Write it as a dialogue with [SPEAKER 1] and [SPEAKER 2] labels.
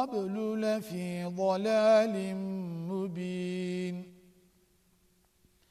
[SPEAKER 1] قبل لفي ضلال مبين